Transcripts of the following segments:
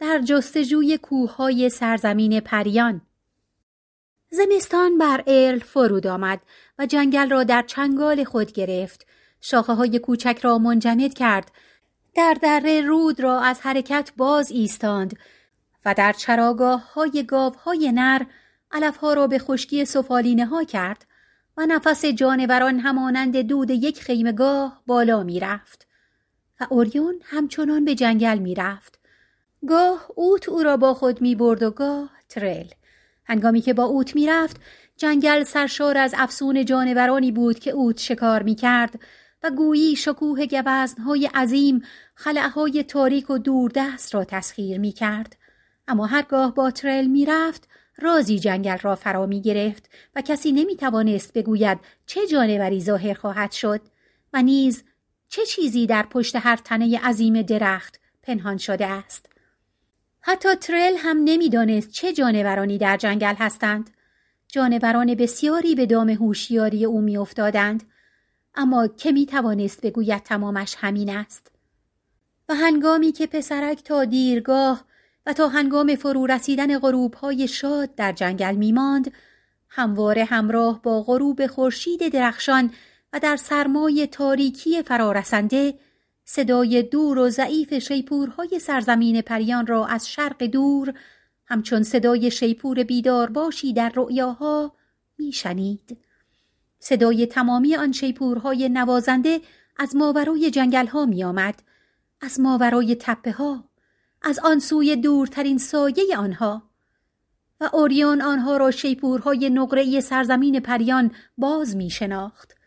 در جستجوی کوههای سرزمین پریان. زمستان بر ارل فرود آمد و جنگل را در چنگال خود گرفت. شاخه های کوچک را منجمد کرد. در دره رود را از حرکت باز ایستاند و در چراگاه های گاو های نر علفها را به خشکی سفالینه ها کرد و نفس جانوران همانند دود یک خیمگاه بالا می رفت و اوریون همچنان به جنگل می رفت گاه اوت او را با خود می برد و گاه ترل. هنگامی که با اوت می رفت جنگل سرشار از افسون جانورانی بود که اوت شکار می کرد و گویی شکوه گوزنهای عظیم خلعهای تاریک و دوردست را تسخیر می کرد. اما هرگاه با ترل می رفت رازی جنگل را فرا می گرفت و کسی نمی توانست بگوید چه جانوری ظاهر خواهد شد و نیز چه چیزی در پشت هر تنه عظیم درخت پنهان شده است. حتی ترل هم نمی‌دانست چه جانورانی در جنگل هستند. جانوران بسیاری به دام هوشیاری او میافتادند اما که می توانست بگوید تمامش همین است. و هنگامی که پسرک تا دیرگاه و تا هنگام فرو رسیدن غروب های شاد در جنگل می ماند، همواره همراه با غروب خورشید درخشان و در سرمای تاریکی فرارسنده صدای دور و ضعیف شیپورهای سرزمین پریان را از شرق دور همچون صدای شیپور بیدار باشی در رؤیاها میشنید. صدای تمامی آن شیپورهای نوازنده از ماورای جنگل ها می آمد. از ماورای تپه ها. از آن سوی دورترین سایه آنها. و اوریون آنها را شیپورهای نقره سرزمین پریان باز می شناخت.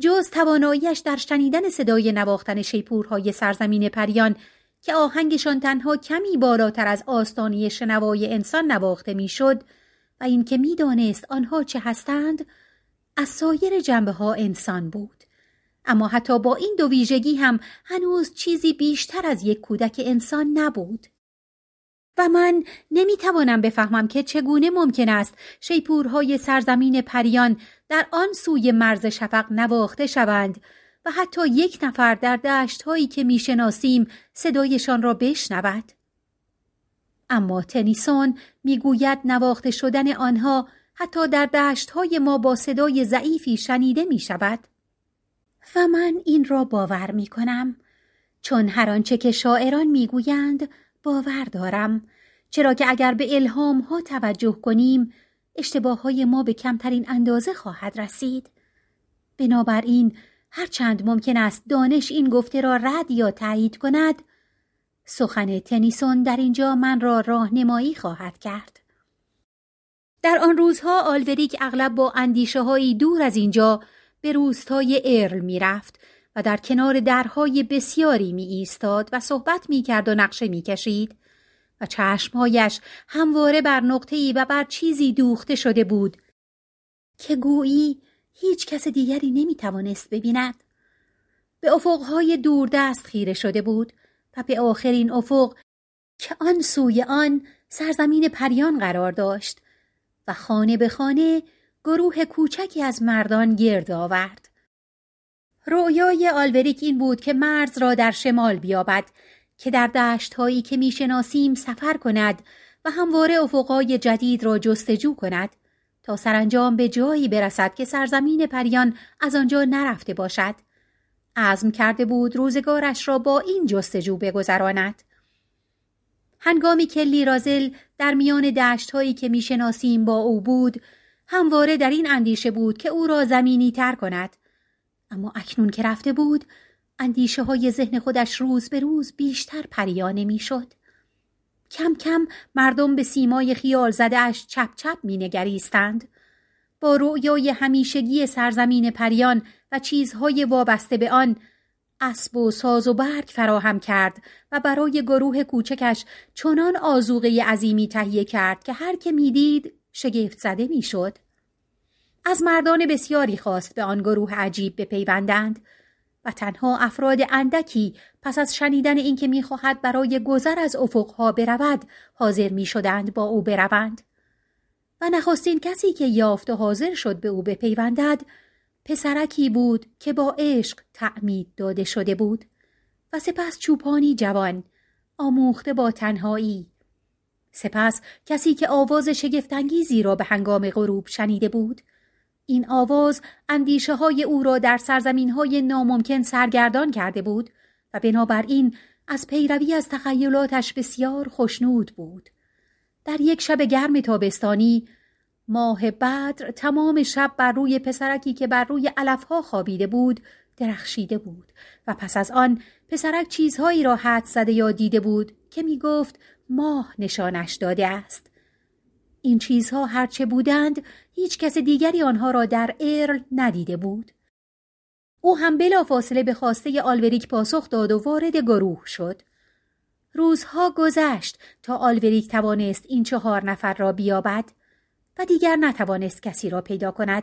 جز تواناییش در شنیدن صدای نواختن شیپورهای سرزمین پریان که آهنگشان تنها کمی بالاتر از آستانی شنوای انسان نواخته می‌شد و اینکه می‌دانست آنها چه هستند از سایر جنبه ها انسان بود. اما حتی با این دو ویژگی هم هنوز چیزی بیشتر از یک کودک انسان نبود. و من نمی‌توانم بفهمم که چگونه ممکن است شیپورهای سرزمین پریان در آن سوی مرز شفق نواخته شوند و حتی یک نفر در دشت هایی که می‌شناسیم صدایشان را بشنود. اما تنیسون می‌گوید نواخته شدن آنها حتی در دشت های ما با صدای ضعیفی شنیده می شود. و من این را باور می کنم چون هر آنچه که شاعران می‌گویند باور دارم چرا که اگر به الهام ها توجه کنیم اشتباه های ما به کمترین اندازه خواهد رسید. بنابراین هرچند ممکن است دانش این گفته را رد یا تایید کند سخن تنیسون در اینجا من را راهنمایی خواهد کرد. در آن روزها آلوریک اغلب با اندیشه هایی دور از اینجا به روستای ارل می رفت و در کنار درهای بسیاری می ایستاد و صحبت می کرد و نقشه می کشید و چشمهایش همواره بر نقطه‌ای و بر چیزی دوخته شده بود که گویی هیچ کس دیگری نمی توانست ببیند. به افقهای دوردست خیره شده بود و به آخرین افق که آن سوی آن سرزمین پریان قرار داشت و خانه به خانه گروه کوچکی از مردان گرد آورد. رویای آلوریک این بود که مرز را در شمال بیابد که در دشت هایی که می‌شناسیم سفر کند و همواره افقای جدید را جستجو کند تا سرانجام به جایی برسد که سرزمین پریان از آنجا نرفته باشد. عزم کرده بود روزگارش را با این جستجو بگذراند. هنگامی که لیرازل در میان دشت هایی که می‌شناسیم با او بود، همواره در این اندیشه بود که او را زمینی تر کند. اما اکنون که رفته بود، اندیشه های ذهن خودش روز به روز بیشتر پریانه می‌شد. کم کم مردم به سیمای خیال زدهش چپ چپ می نگریستند. با رویای همیشگی سرزمین پریان و چیزهای وابسته به آن اسب و ساز و برگ فراهم کرد و برای گروه کوچکش چنان آزوغه عظیمی تهیه کرد که هر که می‌دید شگفت زده می‌شد. از مردان بسیاری خواست به آن گروه عجیب بپیوندند و تنها افراد اندکی پس از شنیدن اینکه می‌خواهد برای گذر از افقها برود حاضر می‌شدند با او بروند. و نخستین کسی که یافت و حاضر شد به او بپیوندد پسرکی بود که با عشق تعمید داده شده بود و سپس چوپانی جوان آموخته با تنهایی. سپس کسی که آواز شگفتانگیزی را به هنگام غروب شنیده بود این آواز اندیشه های او را در سرزمین های ناممکن سرگردان کرده بود و بنابراین از پیروی از تخیلاتش بسیار خوشنود بود. در یک شب گرم تابستانی ماه بدر تمام شب بر روی پسرکی که بر روی علفها خوابیده بود درخشیده بود و پس از آن پسرک چیزهایی را حد زده یا دیده بود که می گفت ماه نشانش داده است. این چیزها هرچه بودند هیچ کس دیگری آنها را در ارل ندیده بود. او هم بلا فاصله به خواسته آلوریک پاسخ داد و وارد گروه شد. روزها گذشت تا آلوریک توانست این چهار نفر را بیابد و دیگر نتوانست کسی را پیدا کند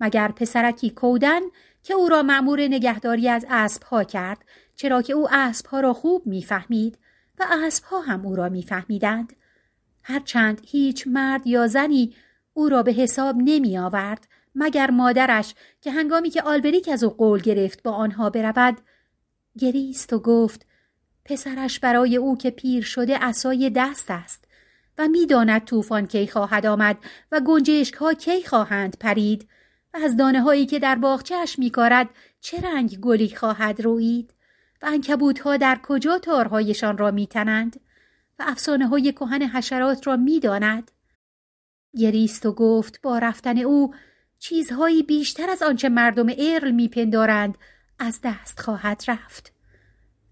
مگر پسرکی کودن که او را مأمور نگهداری از اسبها کرد چرا که او اسبها را خوب می‌فهمید و اسبها هم او را میفهمیدند هرچند هیچ مرد یا زنی او را به حساب نمی آورد مگر مادرش که هنگامی که آلبریک از او قول گرفت با آنها برود گریست و گفت پسرش برای او که پیر شده اسای دست است و می‌داند طوفان کی خواهد آمد و گنجشک ها کی خواهند پرید و از دانه هایی که در باغچهش میکارد چه رنگ گلی خواهد روید و انکبوت ها در کجا تارهایشان را میتنند و افسانه های کهن حشرات را می‌داند. گریست و گفت با رفتن او چیزهایی بیشتر از آنچه مردم ارل میپندارند از دست خواهد رفت.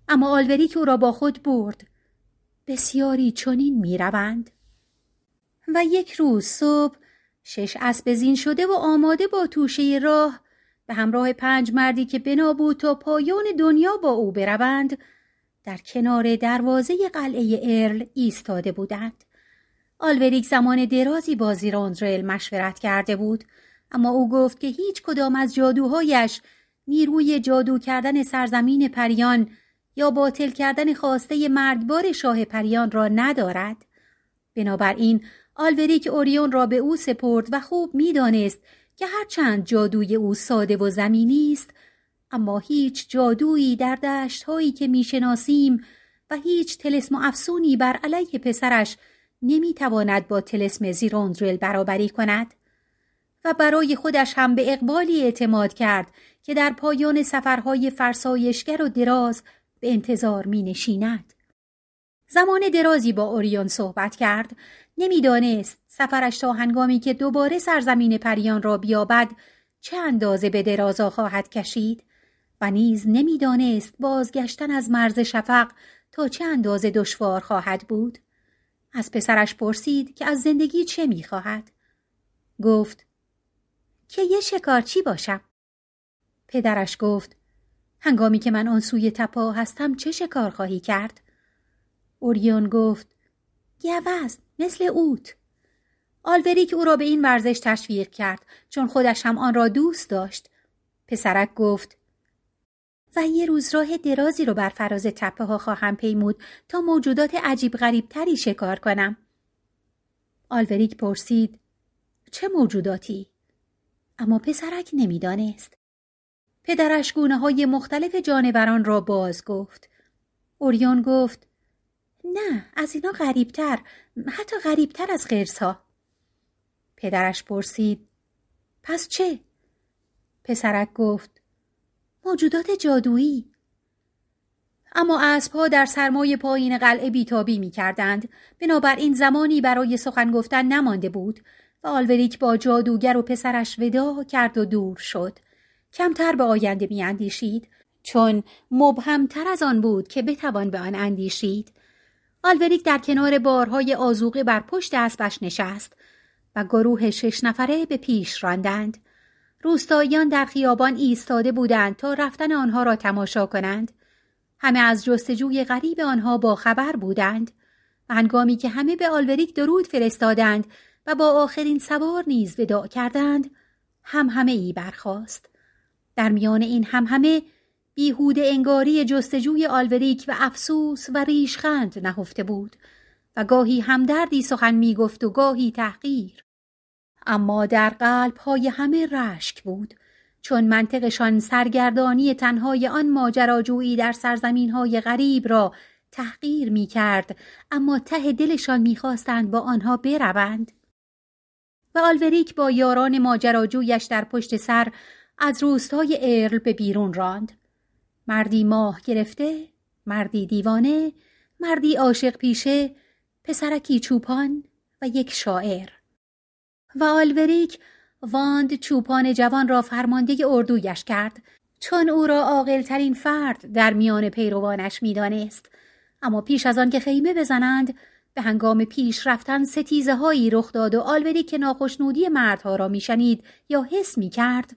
اما آلوریک او را با خود برد بسیاری چنین می‌روند. و یک روز صبح شش اسب زین شده و آماده با توشه راه به همراه پنج مردی که بنا بود تا پایان دنیا با او بروند در کنار دروازه قلعه ارل ایستاده بودند. آلوریک زمان درازی با زیراندرل مشورت کرده بود اما او گفت که هیچ کدام از جادوهایش نیروی جادو کردن سرزمین پریان یا باطل کردن خواسته مرگبار شاه پریان را ندارد. بنابراین آلوریک اوریون را به او سپرد و خوب می‌دانست که هرچند جادوی او ساده و زمینی است اما هیچ جادویی در دشت هایی که می‌شناسیم و هیچ تلسم و افسونی بر علیه پسرش نمی‌تواند با تلسم زیروندرل برابری کند و برای خودش هم به اقبالی اعتماد کرد که در پایان سفرهای فرسایشگر و دراز به انتظار می نشیند. زمان درازی با اوریون صحبت کرد نمی‌دانست سفرش تا هنگامی که دوباره سرزمین پریان را بیابد چه اندازه به درازا خواهد کشید و نیز نمی‌دانست بازگشتن از مرز شفق تا چه اندازه دشوار خواهد بود. از پسرش پرسید که از زندگی چه می‌خواهد. گفت که یه شکارچی باشم. پدرش گفت هنگامی که من آن سوی تپا هستم چه شکار خواهی کرد؟ اوریون گفت گوز مثل اوت. آلوریک او را به این ورزش تشویق کرد چون خودش هم آن را دوست داشت. پسرک گفت و یه روز راه درازی رو بر فراز تپه ها خواهم پیمود تا موجودات عجیب غریب تری شکار کنم. آلوریک پرسید چه موجوداتی؟ اما پسرک نمی‌دانست. پدرش گونه های مختلف جانوران را باز گفت. اوریون گفت نه از اینا غریبتر حتی غریبتر از ها. پدرش پرسید پس چه؟ پسرک گفت موجودات جادویی اما اسبها در سرمای پایین قلعه بیتابی می کردند. بنابراین زمانی برای سخن گفتن نمانده بود و آلوریک با جادوگر و پسرش ودا کرد و دور شد. کمتر به آینده می اندیشید چون مبهمتر از آن بود که بتوان به آن اندیشید. آلوریک در کنار بارهای آزوقه بر پشت اسبش نشست و گروه شش نفره به پیش راندند. روستاییان در خیابان ایستاده بودند تا رفتن آنها را تماشا کنند. همه از جستجوی غریب آنها با خبر بودند. و هنگامی که همه به آلوریک درود فرستادند و با آخرین سوار نیز وداع کردند، هم همه ای برخاست. در میان این هم همه بیهوده انگاری جستجوی آلوریک و افسوس و ریشخند نهفته بود و گاهی همدردی سخن می گفت و گاهی تحقیر. اما در قلب های همه رشک بود چون منطقشان سرگردانی تنهای آن ماجراجویی در سرزمین های غریب را تحقیر می کرد اما ته دلشان می‌خواستند با آنها بروند. و آلوریک با یاران ماجراجویش در پشت سر از روستای ارل به بیرون راند. مردی ماه گرفته، مردی دیوانه، مردی عاشق پیشه، پسرکی چوپان و یک شاعر. و آلوریک واند چوپان جوان را فرمانده اردویش کرد چون او را عاقلترین فرد در میان پیروانش می‌دانست. اما پیش از آن که خیمه بزنند به هنگام پیش رفتن ستیزه هایی رخ داد و آلوری که ناخشنودی مردها را میشنید یا حس می کرد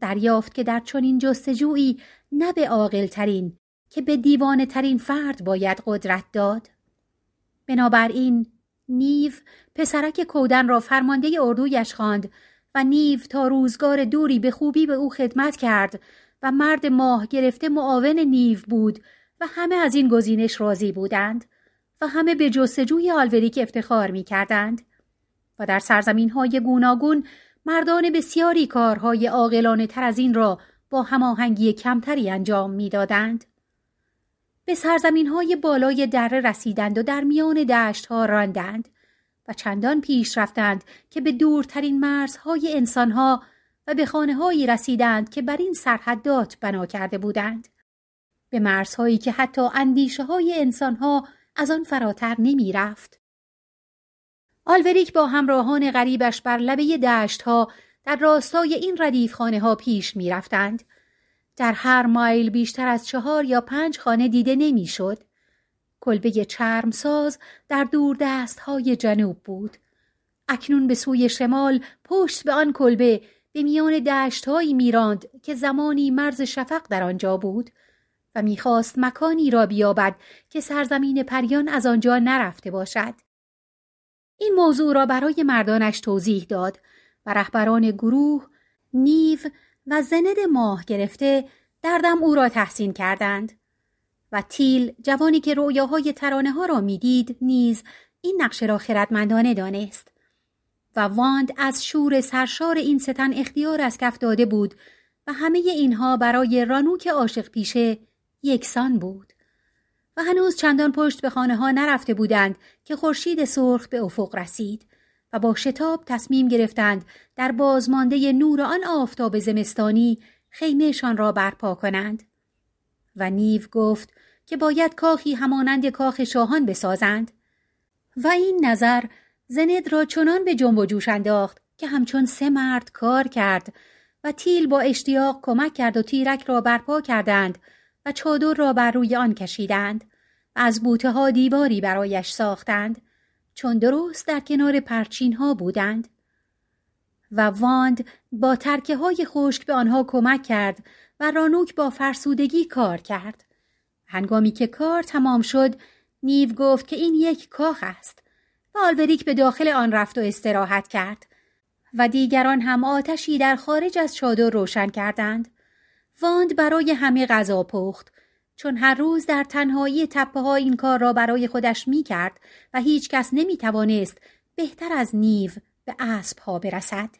دریافت که در چنین جستجویی نه به عاقلترین که به دیوانه ترین فرد باید قدرت داد. بنابراین نیو پسرک کودن را فرمانده اردویش خواند و نیو تا روزگار دوری به خوبی به او خدمت کرد و مرد ماه گرفته معاون نیو بود و همه از این گزینش راضی بودند و همه به جستجوی آلوریک افتخار می کردند و در سرزمین های گوناگون مردان بسیاری کارهای عاقلانه تر از این را با هماهنگی کمتری انجام می‌دادند. به سرزمین های بالای دره رسیدند و در میان دشت ها راندند و چندان پیش رفتند که به دورترین مرزهای انسانها و به خانه هایی رسیدند که بر این سرحدات بنا کرده بودند. به مرزهایی که حتی اندیشه های انسانها از آن فراتر نمی رفت. آلوریک با همراهان غریبش بر لبه دشت ها در راستای این ردیف خانه ها پیش می رفتند. در هر مایل بیشتر از چهار یا پنج خانه دیده نمی شد. کلبه چرمساز در دور دست های جنوب بود. اکنون به سوی شمال پشت به آن کلبه به میان دشتهایی میراند که زمانی مرز شفق در آنجا بود و می‌خواست مکانی را بیابد که سرزمین پریان از آنجا نرفته باشد. این موضوع را برای مردانش توضیح داد و رهبران گروه نیو و زند ماه گرفته دردم او را تحسین کردند. و تیل جوانی که رویاهای ترانه ها را می‌دید نیز این نقشه را خردمندانه دانست. و واند از شور سرشار این ستن اختیار از کف داده بود و همه اینها برای رانوک عاشق پیشه یکسان بود. و هنوز چندان پشت به خانه ها نرفته بودند که خورشید سرخ به افق رسید. و با شتاب تصمیم گرفتند در بازمانده نور آن آفتاب زمستانی خیمهشان را برپا کنند. و نیو گفت که باید کاخی همانند کاخ شاهان بسازند. و این نظر زند را چنان به جنب و جوش انداخت که همچون سه مرد کار کرد و تیل با اشتیاق کمک کرد و تیرک را برپا کردند و چادر را بر روی آن کشیدند و از بوته ها دیواری برایش ساختند. چون درست در کنار پرچین ها بودند و واند با ترکه های خشک به آنها کمک کرد و رانوک با فرسودگی کار کرد. هنگامی که کار تمام شد نیو گفت که این یک کاخ است. و آلبریک به داخل آن رفت و استراحت کرد و دیگران هم آتشی در خارج از چادر روشن کردند. واند برای همه غذا پخت چون هر روز در تنهایی تپه ها این کار را برای خودش می کرد و هیچ کس نمی توانست بهتر از نیو به اسب ها برسد.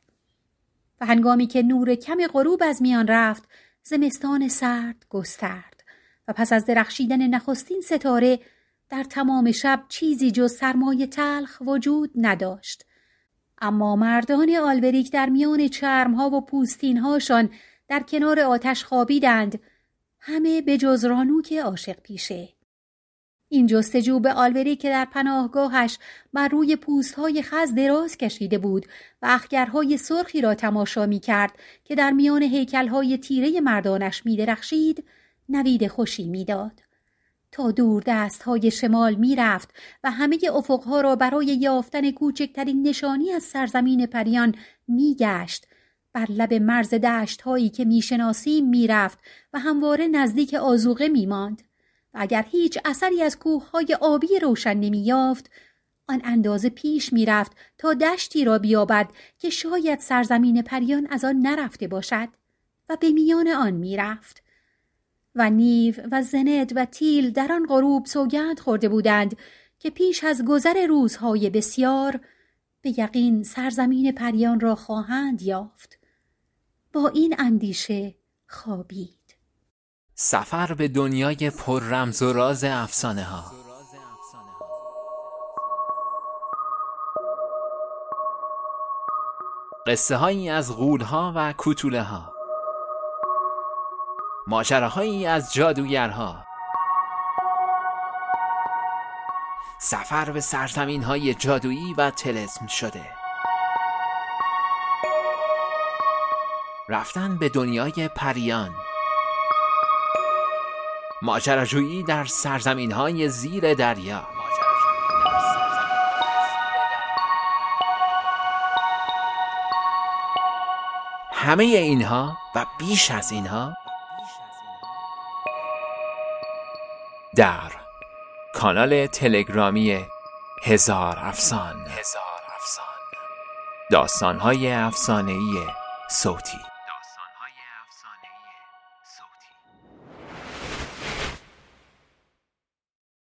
و هنگامی که نور کم غروب از میان رفت زمستان سرد گسترد و پس از درخشیدن نخستین ستاره در تمام شب چیزی جز سرمایه تلخ وجود نداشت. اما مردان آلبریک در میان چرمها و پوستینهاشان در کنار آتش خوابیدند همه به جز رانوک عاشق پیشه این جستجو به آلوری که در پناهگاهش بر روی پوستهای خز دراز کشیده بود و اخگرهای سرخی را تماشا می کرد که در میان هیکلهای تیره مردانش می درخشید نوید خوشی می‌داد. تا دور دست های شمال می رفت و همه افقها را برای یافتن کوچکترین نشانی از سرزمین پریان می گشت بر لب مرز دشت هایی که می‌شناسیم می‌رفت و همواره نزدیک آزوقه میماند. و اگر هیچ اثری از کوه های آبی روشن نمییافت آن اندازه پیش می‌رفت تا دشتی را بیابد که شاید سرزمین پریان از آن نرفته باشد و به میان آن می‌رفت. و نیو و زند و تیل در آن غروب سوگند خورده بودند که پیش از گذر روزهای بسیار به یقین سرزمین پریان را خواهند یافت. با این اندیشه خوابید. سفر به دنیای پر رمز و راز افسانه ها. قصه هایی از غول ها و کوتوله ها ماجراهایی از جادوگرها. سفر به سرزمین های جادویی و تلسم شده. رفتن به دنیای پریان. ماجراجویی در سرزمین های زیر دریا. همه اینها و بیش از اینها در کانال تلگرامی هزار افسان. هزار افسان. داستانهای افسانه‌ای صوتی.